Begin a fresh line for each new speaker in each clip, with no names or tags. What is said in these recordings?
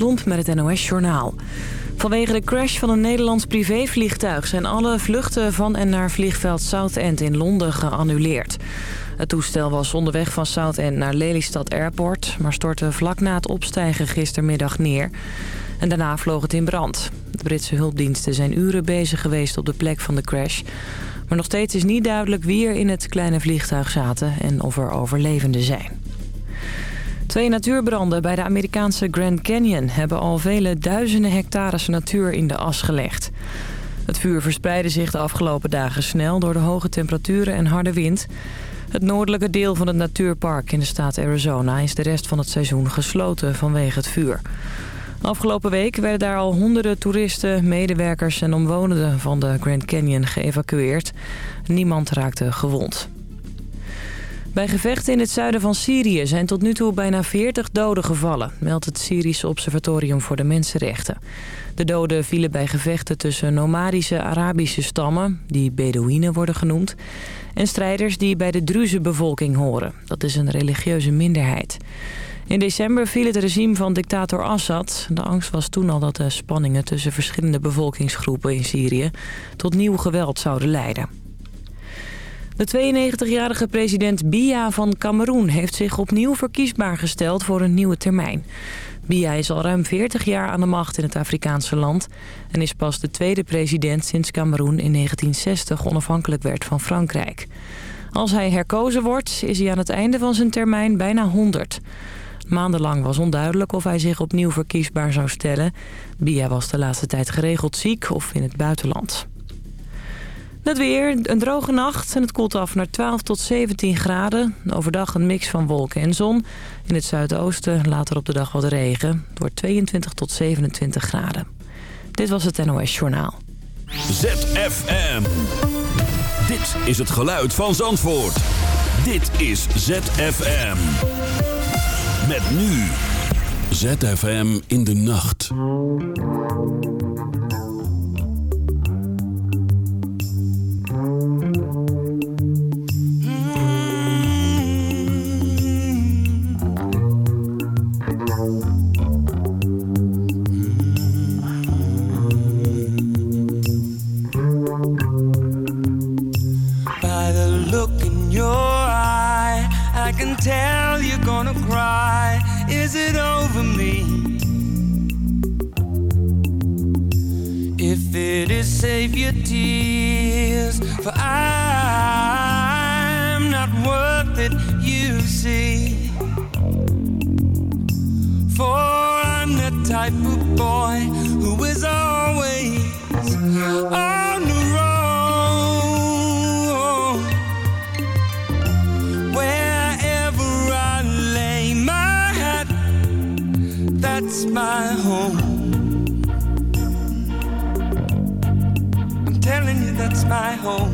Plomp met het NOS-journaal. Vanwege de crash van een Nederlands privévliegtuig... zijn alle vluchten van en naar vliegveld Southend in Londen geannuleerd. Het toestel was onderweg van Southend naar Lelystad Airport... maar stortte vlak na het opstijgen gistermiddag neer. En daarna vloog het in brand. De Britse hulpdiensten zijn uren bezig geweest op de plek van de crash... maar nog steeds is niet duidelijk wie er in het kleine vliegtuig zaten... en of er overlevenden zijn. Twee natuurbranden bij de Amerikaanse Grand Canyon... hebben al vele duizenden hectares natuur in de as gelegd. Het vuur verspreidde zich de afgelopen dagen snel... door de hoge temperaturen en harde wind. Het noordelijke deel van het natuurpark in de staat Arizona... is de rest van het seizoen gesloten vanwege het vuur. Afgelopen week werden daar al honderden toeristen, medewerkers en omwonenden van de Grand Canyon geëvacueerd. Niemand raakte gewond. Bij gevechten in het zuiden van Syrië zijn tot nu toe bijna 40 doden gevallen, meldt het Syrische Observatorium voor de Mensenrechten. De doden vielen bij gevechten tussen nomadische Arabische stammen, die Bedouinen worden genoemd, en strijders die bij de Druze-bevolking horen. Dat is een religieuze minderheid. In december viel het regime van dictator Assad. De angst was toen al dat de spanningen tussen verschillende bevolkingsgroepen in Syrië tot nieuw geweld zouden leiden. De 92-jarige president Biya van Cameroen heeft zich opnieuw verkiesbaar gesteld voor een nieuwe termijn. Biya is al ruim 40 jaar aan de macht in het Afrikaanse land... en is pas de tweede president sinds Cameroen in 1960 onafhankelijk werd van Frankrijk. Als hij herkozen wordt, is hij aan het einde van zijn termijn bijna 100. Maandenlang was onduidelijk of hij zich opnieuw verkiesbaar zou stellen. Biya was de laatste tijd geregeld ziek of in het buitenland. Het weer, een droge nacht en het koelt af naar 12 tot 17 graden. Overdag een mix van wolken en zon. In het zuidoosten later op de dag wat regen. Door 22 tot 27 graden. Dit was het NOS Journaal.
ZFM. Dit is het geluid van Zandvoort. Dit is ZFM. Met nu. ZFM in de nacht.
See. For I'm the type of boy who is always on the road. Wherever I lay my head, that's my home. I'm
telling you,
that's my
home.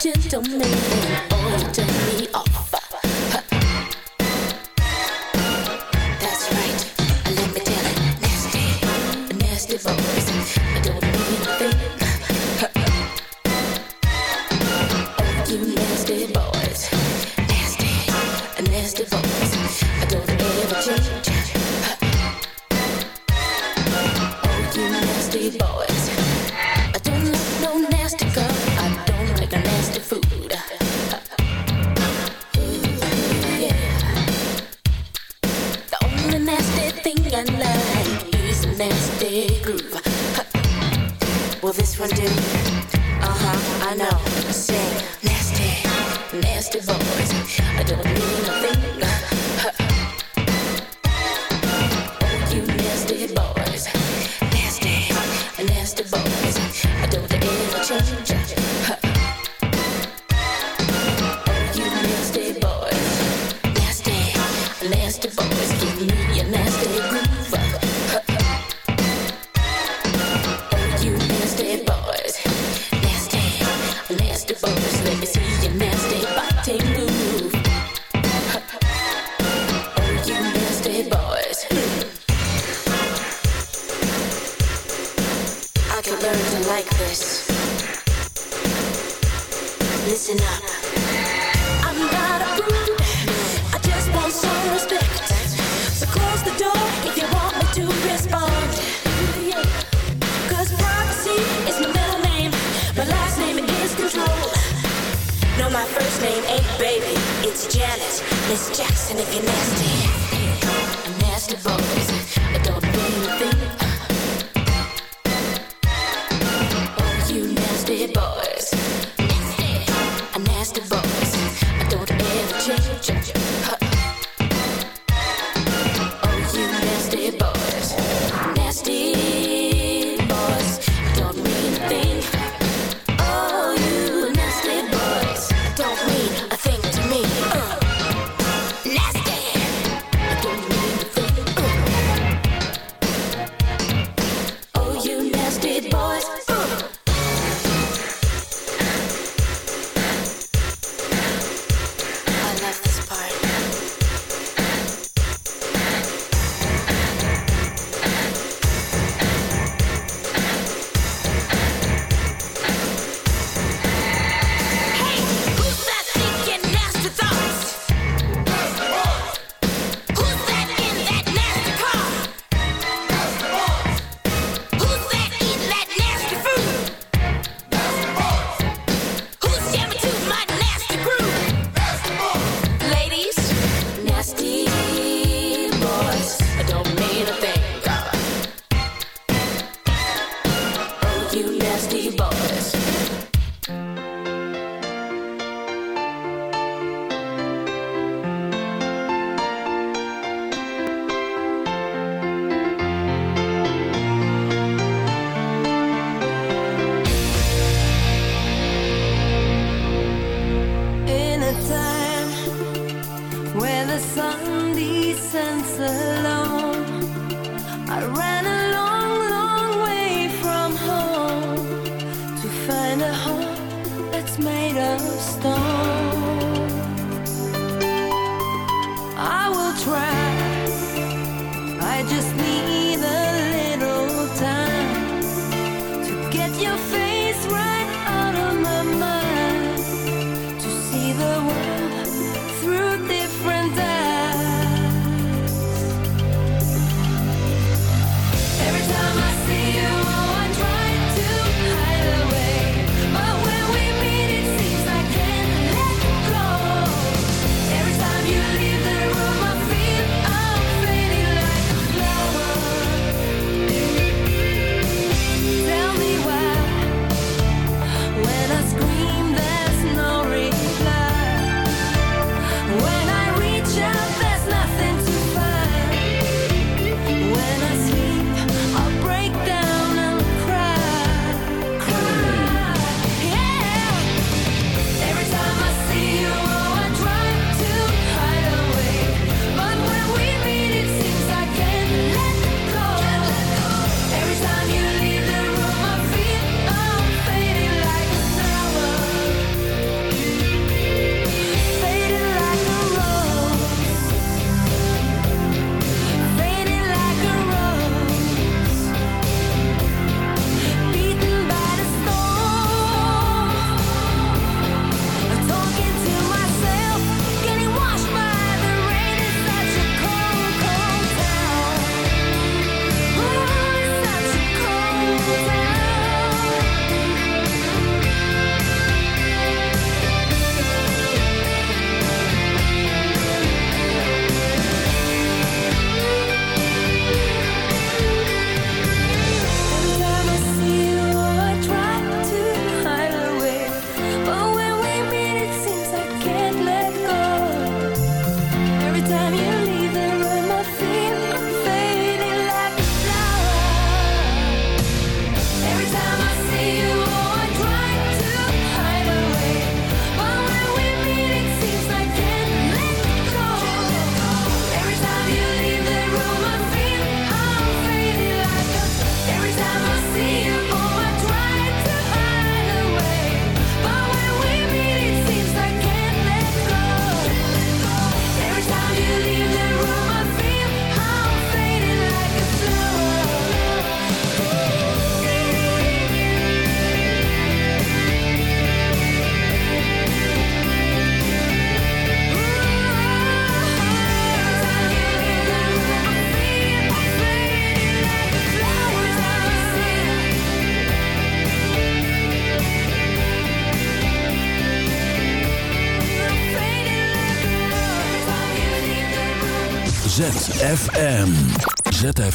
gentleman, oh, to me, oh.
of stone. I
will
try.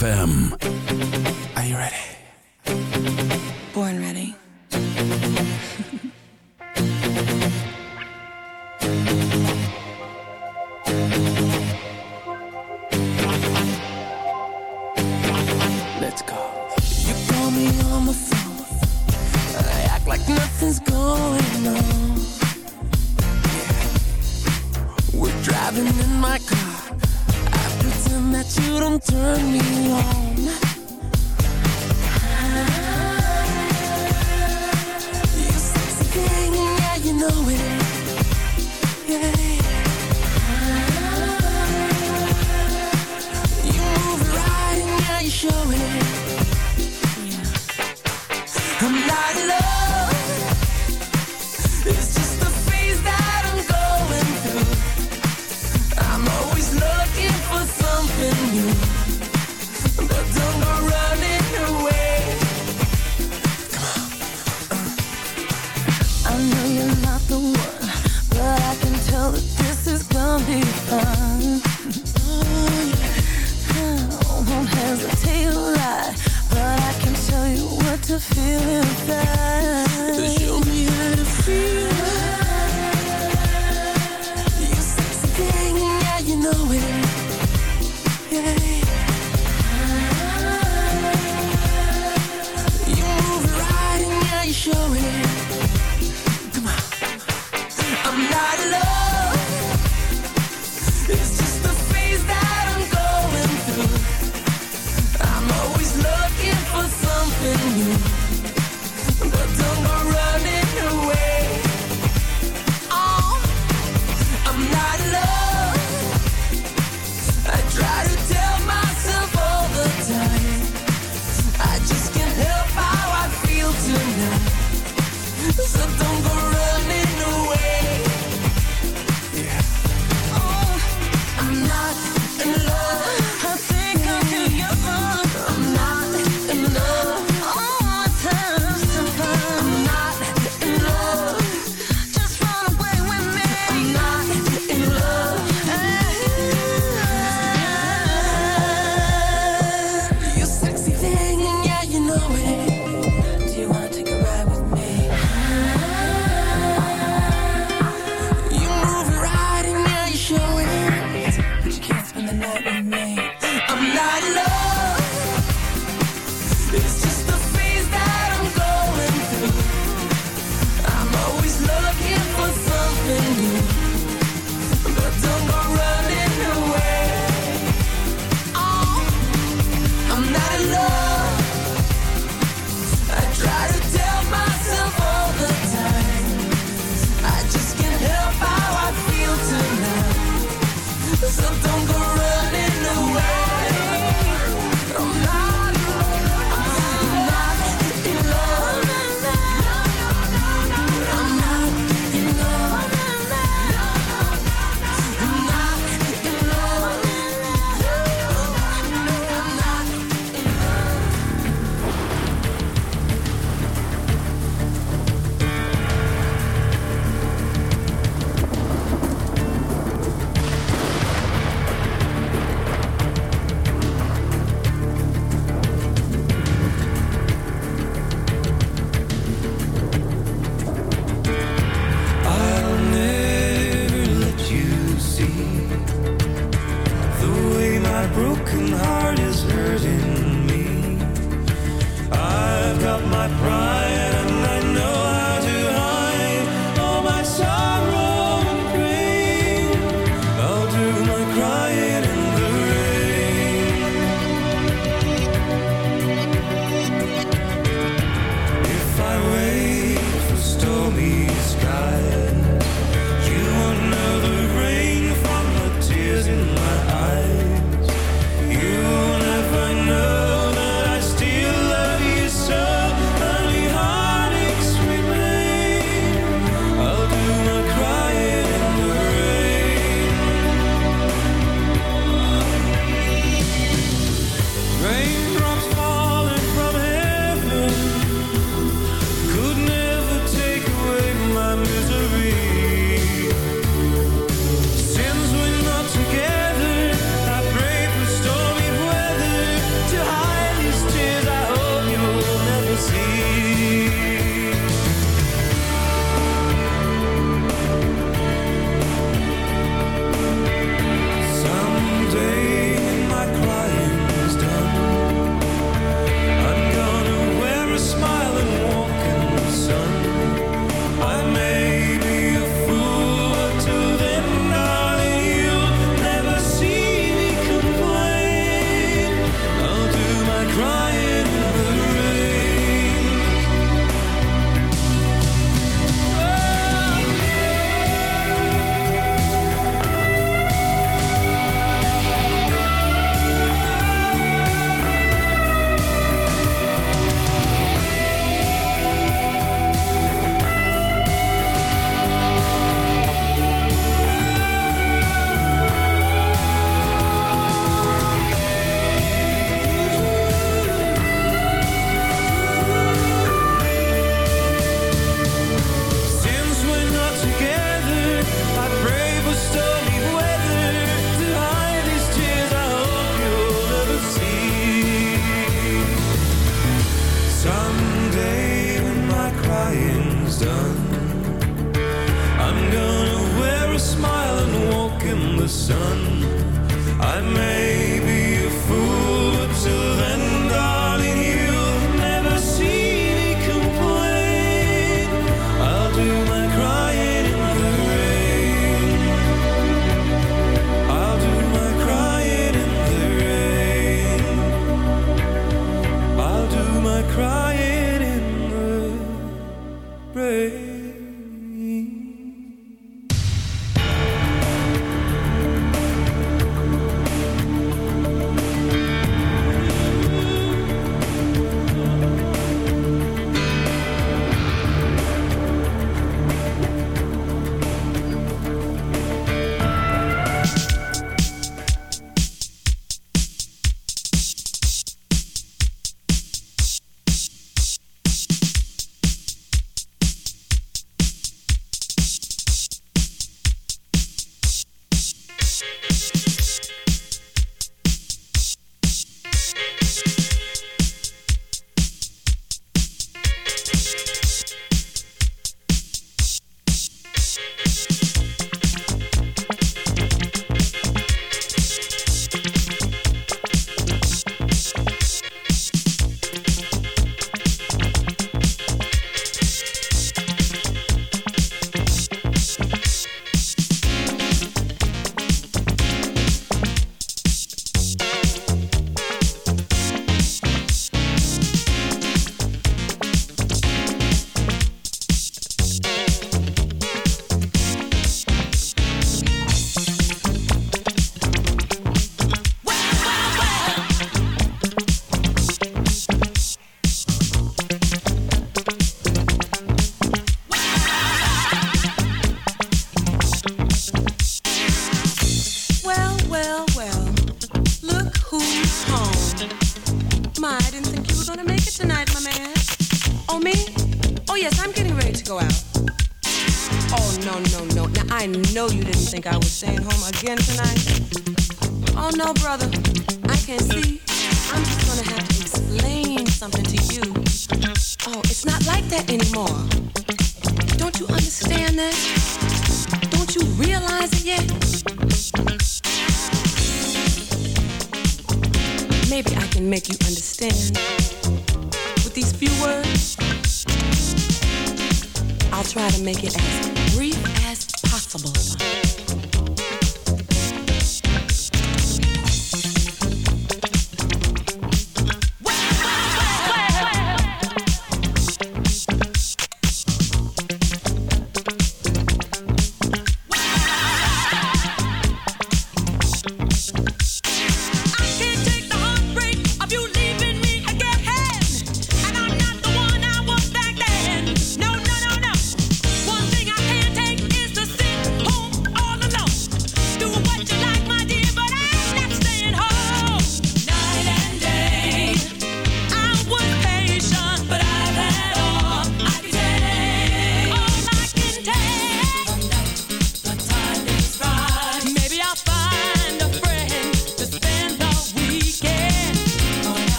ZFM.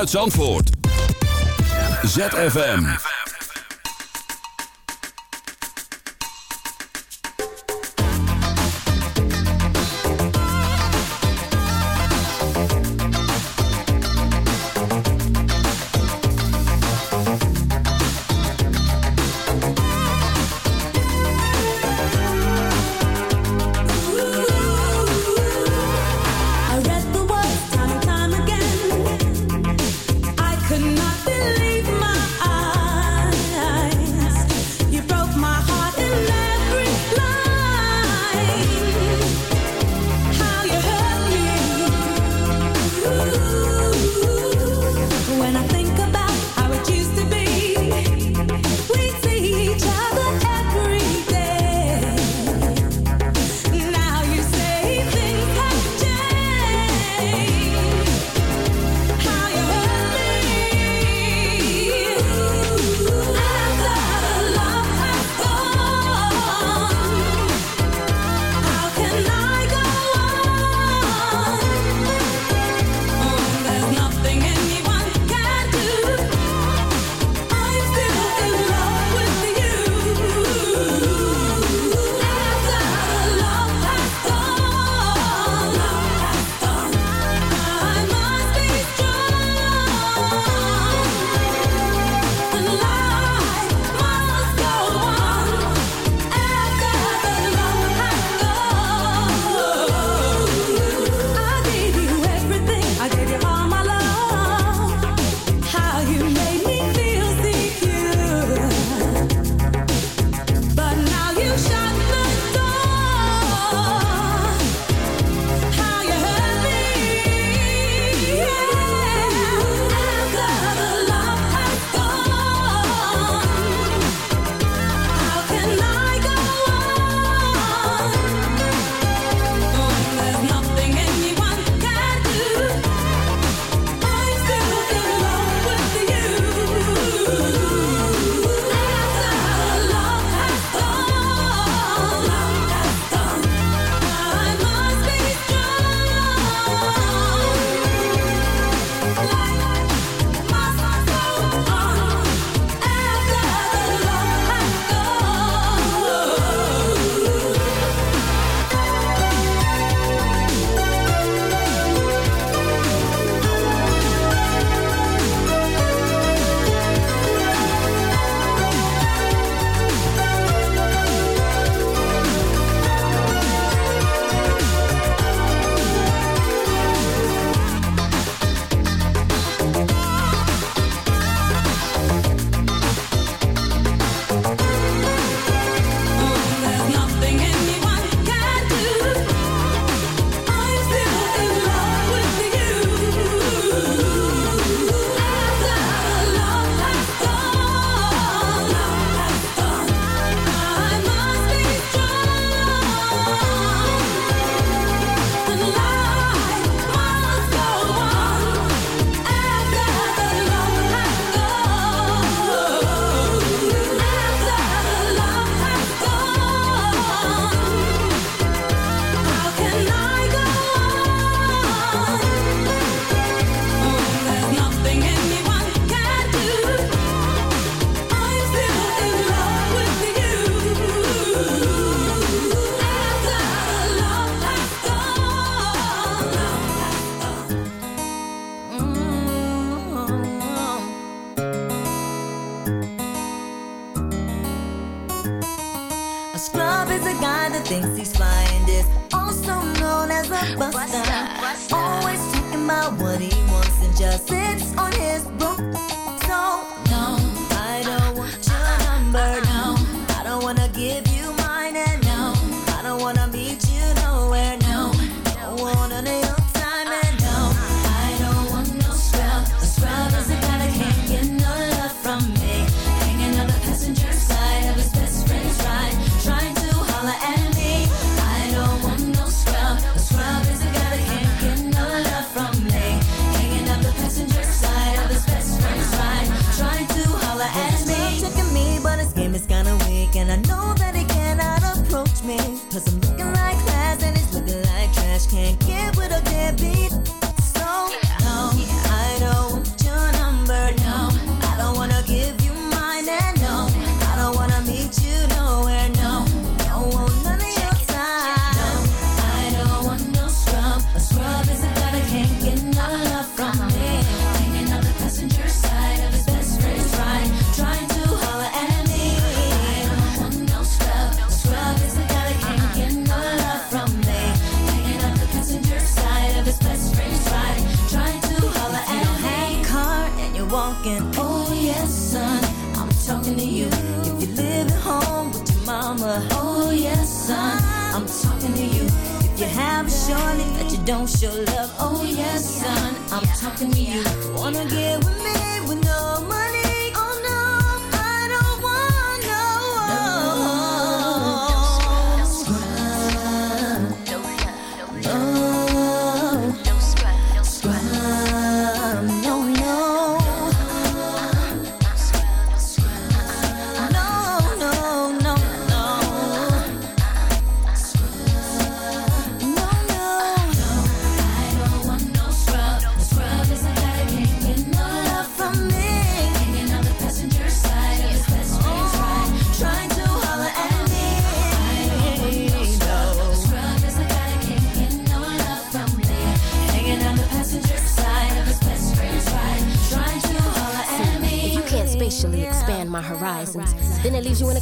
Vanuit Zandvoort. ZFM.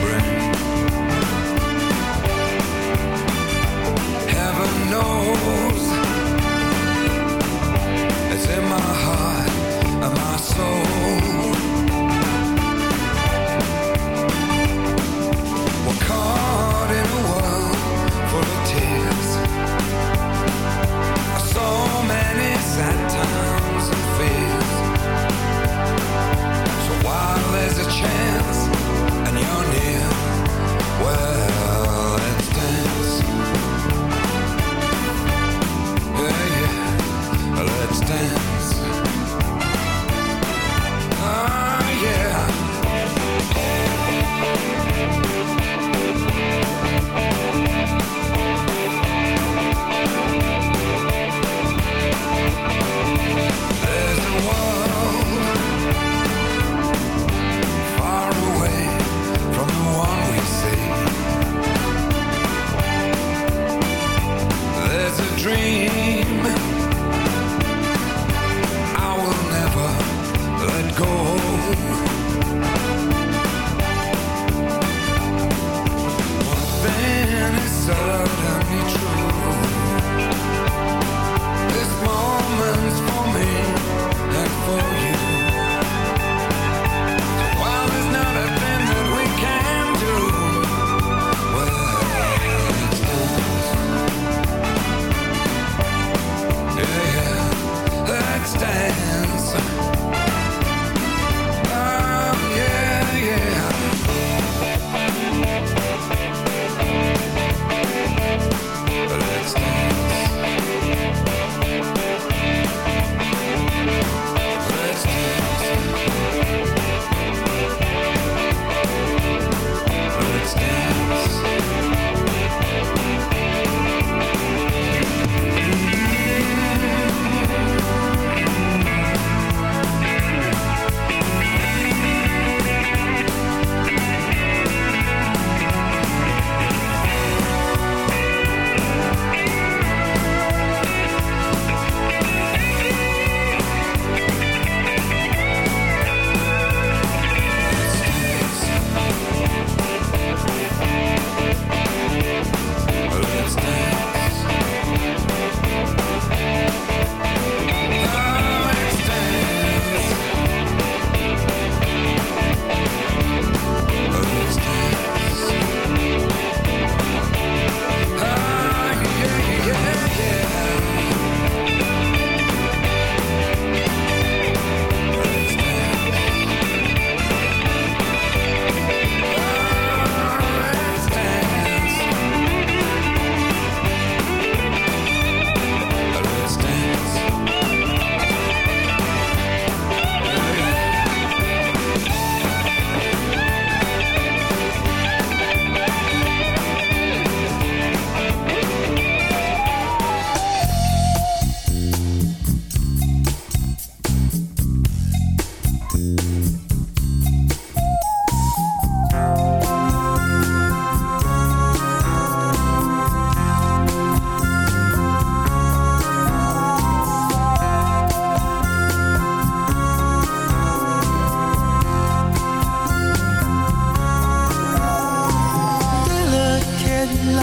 remembrance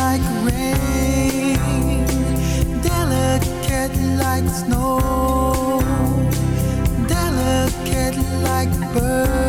like rain, delicate like snow, delicate like birds.